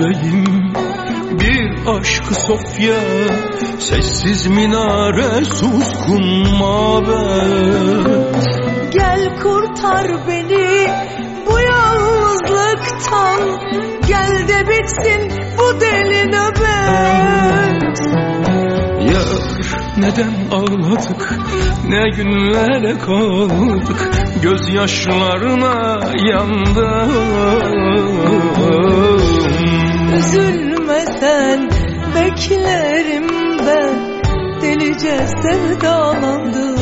Yüreğim. Bir aşkı sofya Sessiz minare suskun mabet. Gel kurtar beni bu yalnızlıktan. Gel de bitsin bu deli nöbet. Yar neden ağladık? Ne günlere kaldık? Gözyaşlarına yandım Delice sevdalandım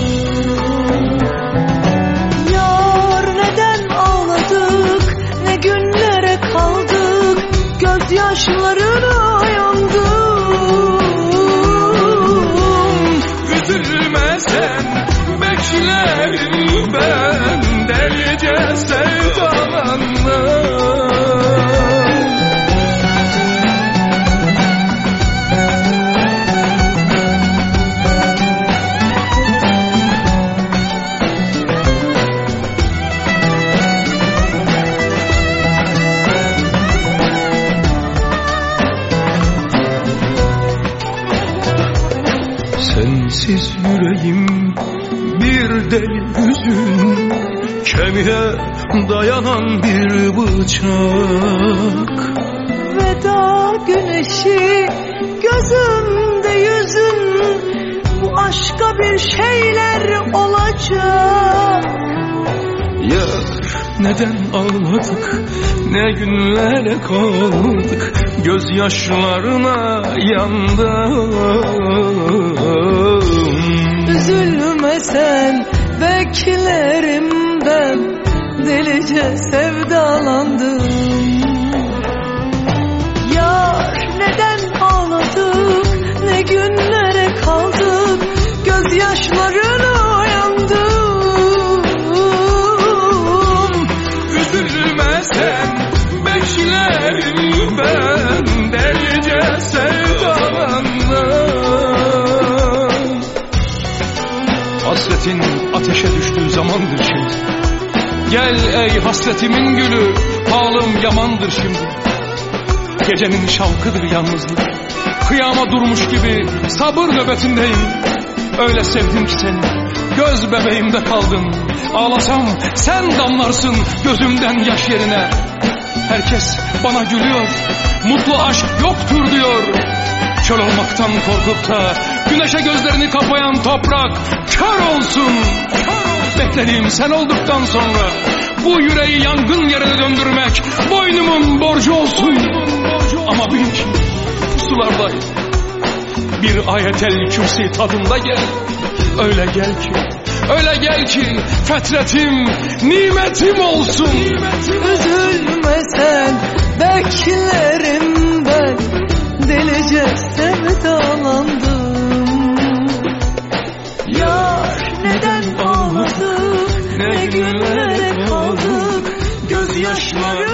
Yar neden ağladık ne günlere kaldık Gözyaşlarına yandım Üzülme sen beklerim ben Delice sevdalandım Sensiz yüreğim bir deli hüzün. Kemiğe dayanan bir bıçak. Veda güneşi gözümde yüzün. Bu aşka bir şeyler olacak. Yar neden ağladık? Ne günlere kaldık Gözyaşlarına yandım. Üzülme sen beklerim ben. Delice sevdalandım. Yar neden ağladık ne günlere kaldık Gözyaşlarına yandım. Üzülme sen beklerim ben delice sevdalandım Hasretin ateşe düştüğü zamandır şimdi. Gel ey hasretimin gülü halim yamandır şimdi. Gecenin şavkıdır yalnızlık. Kıyama durmuş gibi sabır nöbetindeyim. Öyle sevdim ki seni Göz bebeğimde kaldın. Ağlasam sen damlarsın gözümden yaş yerine Herkes bana gülüyor. Mutlu aşk yoktur diyor. Çöl olmaktan korkup da Güneşe gözlerini kapayan toprak Kör olsun. Beklediğim sen olduktan sonra Bu yüreği yangın yerine döndürmek Boynumun borcu olsun. Ama bil ki Pusulardayım bir ayetel kürsi tadında gel. Öyle gel ki Öyle gel ki fetretim Nimetim olsun. Üzülme sen beklerim ben. Delice sevdalandım. Yar neden ağladık ne günlere kaldık Gözyaşları